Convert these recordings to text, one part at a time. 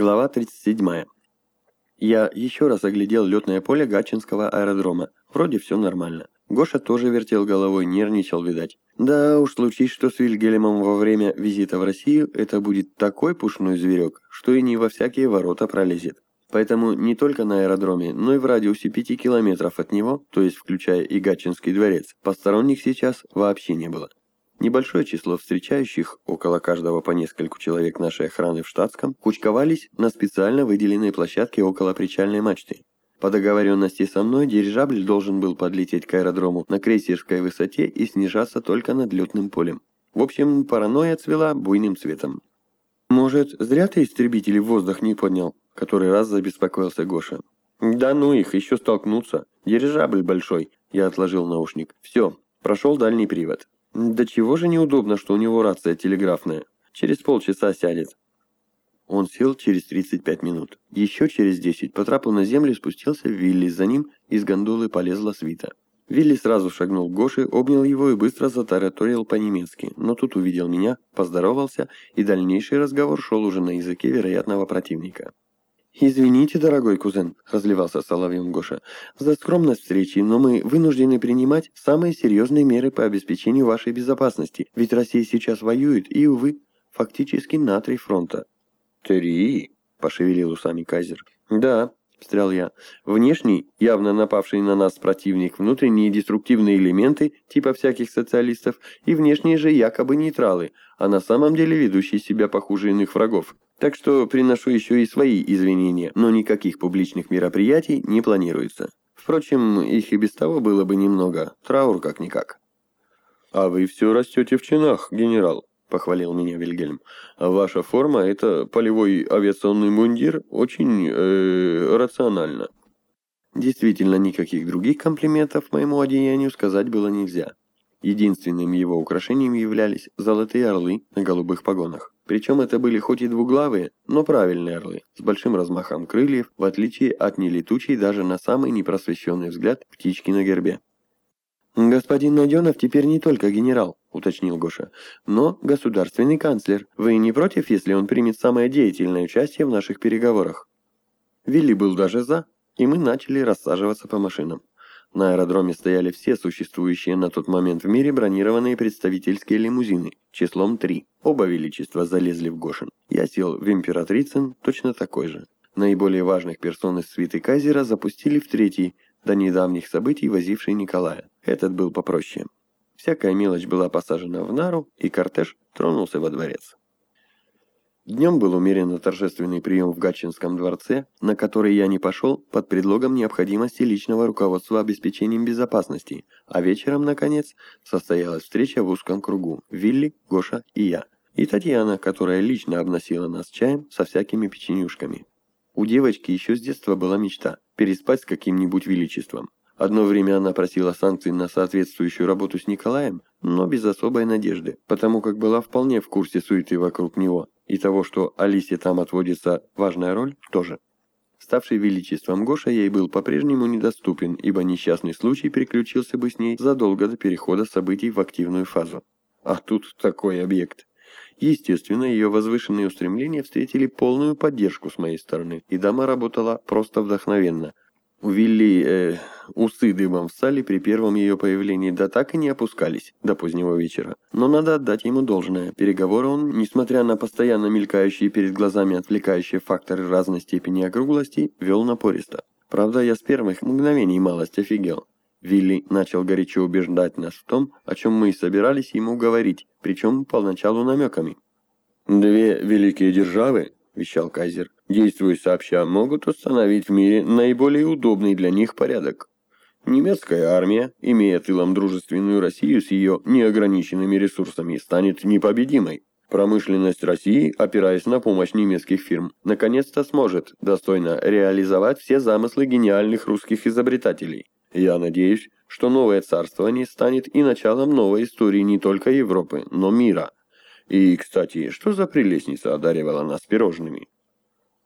Глава 37. Я еще раз оглядел летное поле Гатчинского аэродрома. Вроде все нормально. Гоша тоже вертел головой, нервничал, видать. Да уж, случись, что с Вильгельмом во время визита в Россию, это будет такой пушной зверек, что и не во всякие ворота пролезет. Поэтому не только на аэродроме, но и в радиусе 5 километров от него, то есть включая и Гатчинский дворец, посторонних сейчас вообще не было. Небольшое число встречающих, около каждого по нескольку человек нашей охраны в штатском, кучковались на специально выделенной площадке около причальной мачты. По договоренности со мной дирижабль должен был подлететь к аэродрому на крейсерской высоте и снижаться только над летным полем. В общем, паранойя цвела буйным цветом. «Может, зря ты истребители в воздух не поднял?» Который раз забеспокоился Гоша. «Да ну их, еще столкнуться. Дирижабль большой». Я отложил наушник. «Все, прошел дальний привод». Да чего же неудобно, что у него рация телеграфная. Через полчаса сядет. Он сел через 35 минут. Еще через 10 по трапу на землю спустился Вилли, за ним из гондолы полезла свита. Вилли сразу шагнул к Гоше, обнял его и быстро затараторил по-немецки, но тут увидел меня, поздоровался, и дальнейший разговор шел уже на языке вероятного противника. «Извините, дорогой кузен», — разливался соловьем Гоша, — «за скромность встречи, но мы вынуждены принимать самые серьезные меры по обеспечению вашей безопасности, ведь Россия сейчас воюет и, увы, фактически на три фронта». «Три?» — пошевелил усами Кайзер. «Да», — встрял я. «Внешний, явно напавший на нас противник, внутренние деструктивные элементы, типа всяких социалистов, и внешние же якобы нейтралы, а на самом деле ведущие себя похуже иных врагов. Так что приношу еще и свои извинения, но никаких публичных мероприятий не планируется. Впрочем, их и без того было бы немного. Траур как-никак. «А вы все растете в чинах, генерал», — похвалил меня Вильгельм. «Ваша форма — это полевой авиационный мундир, очень э, рационально». Действительно, никаких других комплиментов моему одеянию сказать было нельзя. Единственным его украшением являлись золотые орлы на голубых погонах. Причем это были хоть и двуглавые, но правильные орлы, с большим размахом крыльев, в отличие от нелетучей даже на самый непросвещенный взгляд птички на гербе. «Господин Найденов теперь не только генерал», — уточнил Гоша, — «но государственный канцлер. Вы не против, если он примет самое деятельное участие в наших переговорах?» Вилли был даже за, и мы начали рассаживаться по машинам. На аэродроме стояли все существующие на тот момент в мире бронированные представительские лимузины, числом три. Оба величества залезли в Гошин. Я сел в Императрицын, точно такой же. Наиболее важных персон из свиты Кайзера запустили в третий, до недавних событий возивший Николая. Этот был попроще. Всякая мелочь была посажена в нару, и кортеж тронулся во дворец. Днем был умеренно торжественный прием в Гатчинском дворце, на который я не пошел под предлогом необходимости личного руководства обеспечением безопасности, а вечером, наконец, состоялась встреча в узком кругу – Вилли, Гоша и я. И Татьяна, которая лично обносила нас чаем со всякими печенюшками. У девочки еще с детства была мечта – переспать с каким-нибудь величеством. Одно время она просила санкций на соответствующую работу с Николаем, но без особой надежды, потому как была вполне в курсе суеты вокруг него – и того, что Алисе там отводится важная роль, тоже. Ставший величеством Гоша ей был по-прежнему недоступен, ибо несчастный случай приключился бы с ней задолго до перехода событий в активную фазу. А тут такой объект. Естественно, ее возвышенные устремления встретили полную поддержку с моей стороны, и дама работала просто вдохновенно – у Вилли э, усы дыбом встали при первом ее появлении, да так и не опускались до позднего вечера. Но надо отдать ему должное. Переговоры он, несмотря на постоянно мелькающие перед глазами отвлекающие факторы разной степени округлости, вел напористо. Правда, я с первых мгновений малость офигел. Вилли начал горячо убеждать нас в том, о чем мы и собирались ему говорить, причем поначалу намеками. «Две великие державы», – вещал Кайзер, действуя сообща, могут установить в мире наиболее удобный для них порядок. Немецкая армия, имея тылом дружественную Россию с ее неограниченными ресурсами, станет непобедимой. Промышленность России, опираясь на помощь немецких фирм, наконец-то сможет достойно реализовать все замыслы гениальных русских изобретателей. Я надеюсь, что новое царствование станет и началом новой истории не только Европы, но мира. И, кстати, что за прелестница одаривала нас пирожными?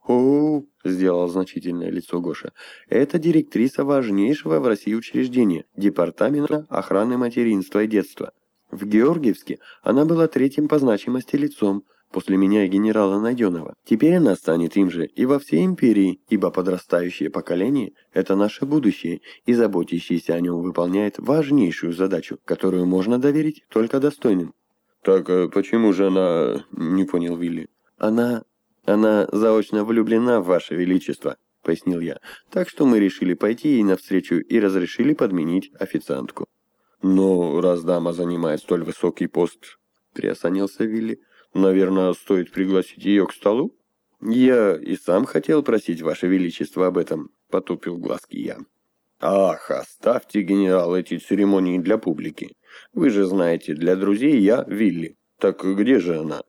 О сделал значительное лицо Гоша. «Это директриса важнейшего в России учреждения, Департамента охраны материнства и детства. В Георгиевске она была третьим по значимости лицом, после меня и генерала Найденова. Теперь она станет им же и во всей империи, ибо подрастающее поколение – это наше будущее, и заботящийся о нем выполняет важнейшую задачу, которую можно доверить только достойным. «Так э, почему же она...» – не понял Вилли. «Она... она заочно влюблена в ваше величество», – пояснил я. «Так что мы решили пойти ей навстречу и разрешили подменить официантку». «Но раз дама занимает столь высокий пост», – приосанился Вилли, – «наверное, стоит пригласить ее к столу?» «Я и сам хотел просить ваше величество об этом», – потупил глазки я. «Ах, оставьте, генерал, эти церемонии для публики. Вы же знаете, для друзей я Вилли. Так где же она?»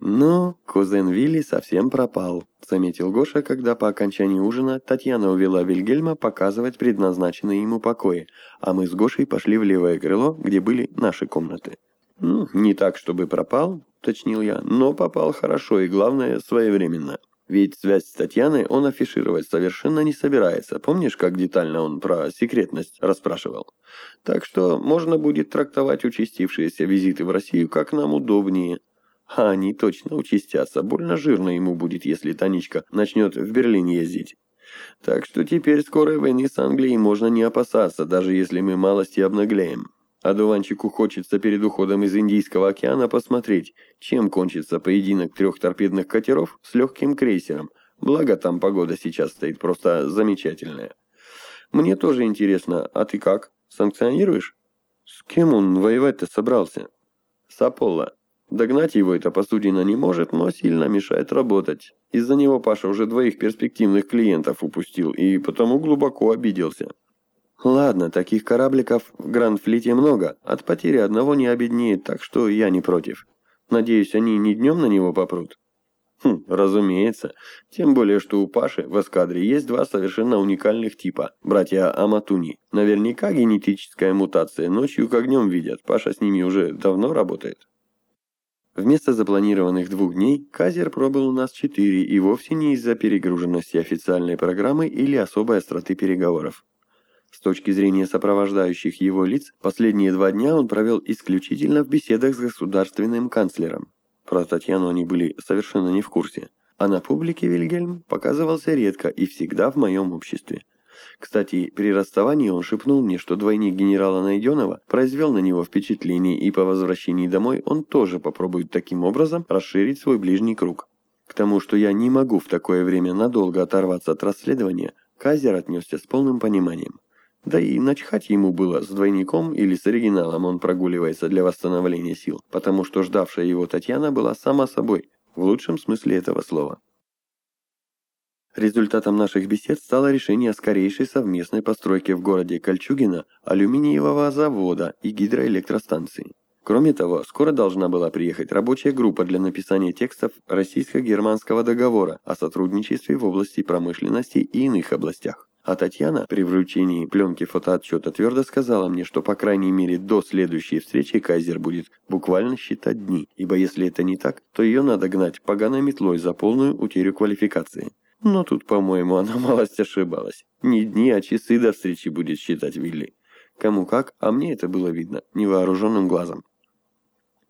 «Ну, кузен Вилли совсем пропал», — заметил Гоша, когда по окончании ужина Татьяна увела Вильгельма показывать предназначенные ему покои, а мы с Гошей пошли в левое крыло, где были наши комнаты. «Ну, не так, чтобы пропал», — уточнил я, — «но попал хорошо и, главное, своевременно». Ведь связь с Татьяной он афишировать совершенно не собирается. Помнишь, как детально он про секретность расспрашивал? Так что можно будет трактовать участившиеся визиты в Россию как нам удобнее. А они точно участятся. Больно жирно ему будет, если Танечка начнет в Берлин ездить. Так что теперь скорой войны с Англией можно не опасаться, даже если мы малости обнаглеем. А Дуванчику хочется перед уходом из Индийского океана посмотреть, чем кончится поединок трех торпедных катеров с легким крейсером. Благо там погода сейчас стоит просто замечательная. Мне тоже интересно, а ты как? Санкционируешь? С кем он воевать-то собрался? С Аполло. Догнать его эта посудина не может, но сильно мешает работать. Из-за него Паша уже двоих перспективных клиентов упустил и потому глубоко обиделся. Ладно, таких корабликов в Гранд-флите много, от потери одного не обеднеет, так что я не против. Надеюсь, они не днем на него попрут? Хм, разумеется. Тем более, что у Паши в эскадре есть два совершенно уникальных типа, братья Аматуни. Наверняка генетическая мутация, ночью как днем видят, Паша с ними уже давно работает. Вместо запланированных двух дней Казер пробыл у нас четыре и вовсе не из-за перегруженности официальной программы или особой остроты переговоров. С точки зрения сопровождающих его лиц, последние два дня он провел исключительно в беседах с государственным канцлером. Про Татьяну они были совершенно не в курсе. А на публике Вильгельм показывался редко и всегда в моем обществе. Кстати, при расставании он шепнул мне, что двойник генерала Найденова произвел на него впечатление, и по возвращении домой он тоже попробует таким образом расширить свой ближний круг. К тому, что я не могу в такое время надолго оторваться от расследования, Казер отнесся с полным пониманием. Да и начхать ему было, с двойником или с оригиналом он прогуливается для восстановления сил, потому что ждавшая его Татьяна была сама собой, в лучшем смысле этого слова. Результатом наших бесед стало решение о скорейшей совместной постройке в городе Кольчугино алюминиевого завода и гидроэлектростанции. Кроме того, скоро должна была приехать рабочая группа для написания текстов российско-германского договора о сотрудничестве в области промышленности и иных областях. А Татьяна при вручении пленки фотоотчета твердо сказала мне, что по крайней мере до следующей встречи Кайзер будет буквально считать дни, ибо если это не так, то ее надо гнать поганой метлой за полную утерю квалификации. Но тут, по-моему, она малость ошибалась. Не дни, а часы до встречи будет считать Вилли. Кому как, а мне это было видно невооруженным глазом.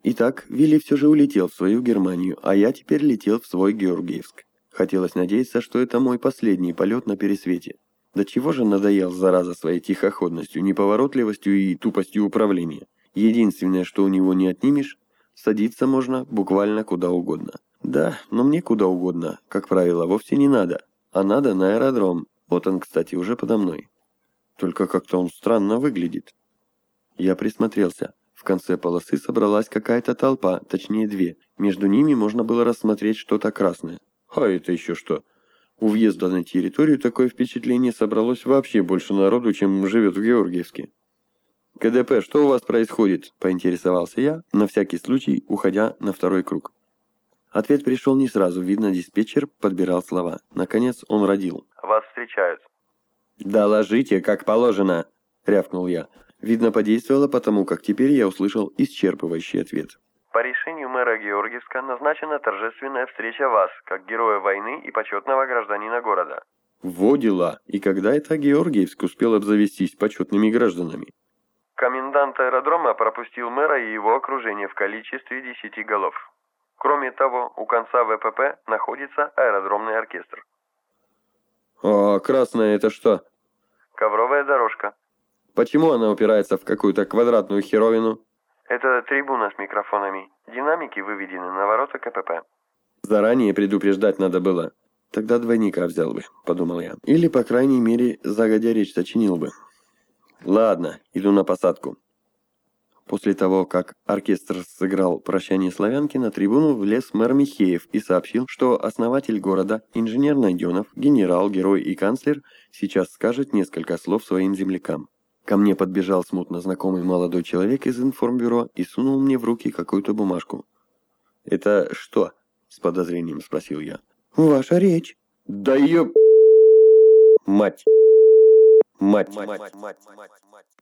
Итак, Вилли все же улетел в свою Германию, а я теперь летел в свой Георгиевск. Хотелось надеяться, что это мой последний полет на пересвете. До чего же надоел, зараза, своей тихоходностью, неповоротливостью и тупостью управления. Единственное, что у него не отнимешь, садиться можно буквально куда угодно. Да, но мне куда угодно, как правило, вовсе не надо. А надо на аэродром. Вот он, кстати, уже подо мной. Только как-то он странно выглядит. Я присмотрелся. В конце полосы собралась какая-то толпа, точнее две. Между ними можно было рассмотреть что-то красное. А это еще что? У въезда на территорию такое впечатление собралось вообще больше народу, чем живет в Георгиевске. «КДП, что у вас происходит?» – поинтересовался я, на всякий случай уходя на второй круг. Ответ пришел не сразу, видно, диспетчер подбирал слова. Наконец он родил. «Вас встречают». «Доложите, как положено!» – рявкнул я. Видно, подействовало потому, как теперь я услышал исчерпывающий ответ. По решению мэра Георгиевска назначена торжественная встреча вас, как героя войны и почетного гражданина города. Во дела! И когда это Георгиевск успел обзавестись почетными гражданами? Комендант аэродрома пропустил мэра и его окружение в количестве десяти голов. Кроме того, у конца ВПП находится аэродромный оркестр. А красная это что? Ковровая дорожка. Почему она упирается в какую-то квадратную херовину? Это трибуна с микрофонами. Динамики выведены на ворота КПП. Заранее предупреждать надо было. Тогда двойника взял бы, подумал я. Или, по крайней мере, загодя речь сочинил бы. Ладно, иду на посадку. После того, как оркестр сыграл «Прощание славянки», на трибуну влез мэр Михеев и сообщил, что основатель города, инженер Найденов, генерал, герой и канцлер сейчас скажет несколько слов своим землякам. Ко мне подбежал смутно знакомый молодой человек из информбюро и сунул мне в руки какую-то бумажку. «Это что?» — с подозрением спросил я. «Ваша речь». «Да ее... мать! Мать!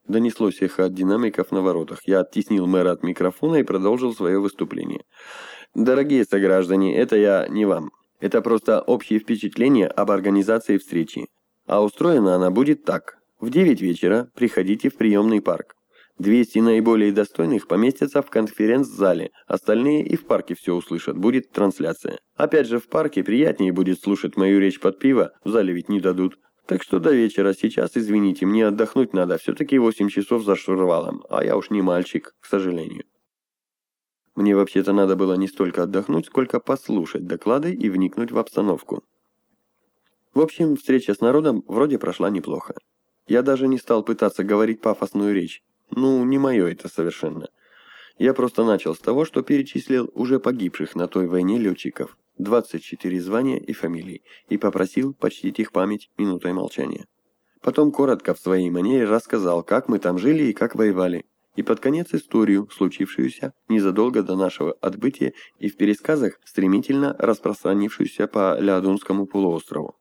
Донеслось эхо от динамиков на воротах. Я оттеснил мэра от микрофона и продолжил свое выступление. «Дорогие сограждане, это я не вам. Это просто общее впечатление об организации встречи. А устроена она будет так. В 9 вечера приходите в приемный парк. 200 наиболее достойных поместятся в конференц-зале, остальные и в парке все услышат, будет трансляция. Опять же, в парке приятнее будет слушать мою речь под пиво, в зале ведь не дадут. Так что до вечера сейчас, извините, мне отдохнуть надо, все-таки 8 часов за штурвалом, а я уж не мальчик, к сожалению. Мне вообще-то надо было не столько отдохнуть, сколько послушать доклады и вникнуть в обстановку. В общем, встреча с народом вроде прошла неплохо. Я даже не стал пытаться говорить пафосную речь. Ну, не мое это совершенно. Я просто начал с того, что перечислил уже погибших на той войне летчиков, 24 звания и фамилии, и попросил почтить их память минутой молчания. Потом коротко в своей манере рассказал, как мы там жили и как воевали, и под конец историю, случившуюся незадолго до нашего отбытия и в пересказах, стремительно распространившуюся по Леодунскому полуострову.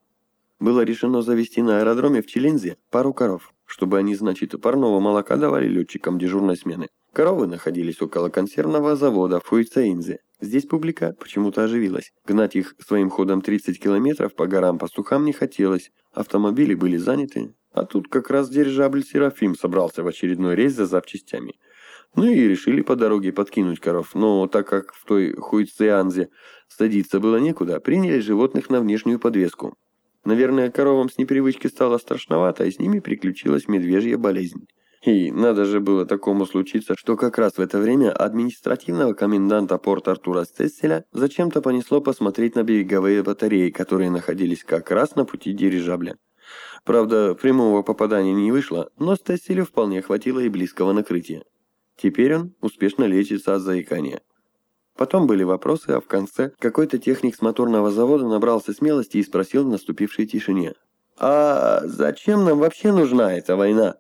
Было решено завести на аэродроме в Челензе пару коров, чтобы они, значит, парного молока давали летчикам дежурной смены. Коровы находились около консервного завода в Хуйцаинзе. Здесь публика почему-то оживилась. Гнать их своим ходом 30 километров по горам пастухам не хотелось. Автомобили были заняты. А тут как раз дирижабль «Серафим» собрался в очередной рейс за запчастями. Ну и решили по дороге подкинуть коров. Но так как в той Хуйцеанзе садиться было некуда, приняли животных на внешнюю подвеску. Наверное, коровам с непривычки стало страшновато, и с ними приключилась медвежья болезнь. И надо же было такому случиться, что как раз в это время административного коменданта порта Артура Стесселя зачем-то понесло посмотреть на береговые батареи, которые находились как раз на пути дирижабля. Правда, прямого попадания не вышло, но Стесселю вполне хватило и близкого накрытия. Теперь он успешно лечится от заикания. Потом были вопросы, а в конце какой-то техник с моторного завода набрался смелости и спросил в наступившей тишине. «А зачем нам вообще нужна эта война?»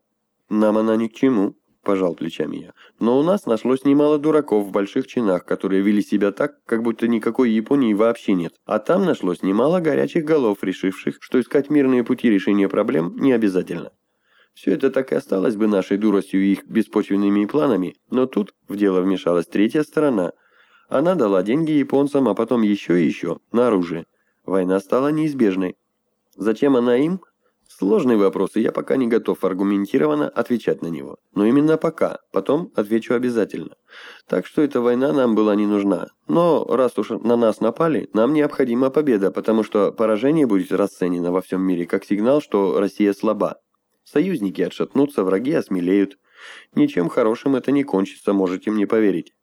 «Нам она ни к чему», – пожал плечами я. «Но у нас нашлось немало дураков в больших чинах, которые вели себя так, как будто никакой Японии вообще нет. А там нашлось немало горячих голов, решивших, что искать мирные пути решения проблем не обязательно». Все это так и осталось бы нашей дуростью и их беспочвенными планами, но тут в дело вмешалась третья сторона – она дала деньги японцам, а потом еще и еще, на оружие. Война стала неизбежной. Зачем она им? Сложный вопрос, и я пока не готов аргументированно отвечать на него. Но именно пока, потом отвечу обязательно. Так что эта война нам была не нужна. Но раз уж на нас напали, нам необходима победа, потому что поражение будет расценено во всем мире как сигнал, что Россия слаба. Союзники отшатнутся, враги осмелеют. Ничем хорошим это не кончится, можете мне поверить.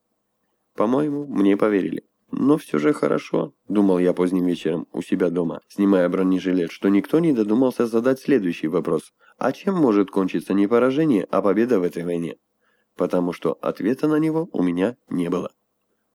По-моему, мне поверили. Но все же хорошо, думал я поздним вечером у себя дома, снимая бронежилет, что никто не додумался задать следующий вопрос. А чем может кончиться не поражение, а победа в этой войне? Потому что ответа на него у меня не было.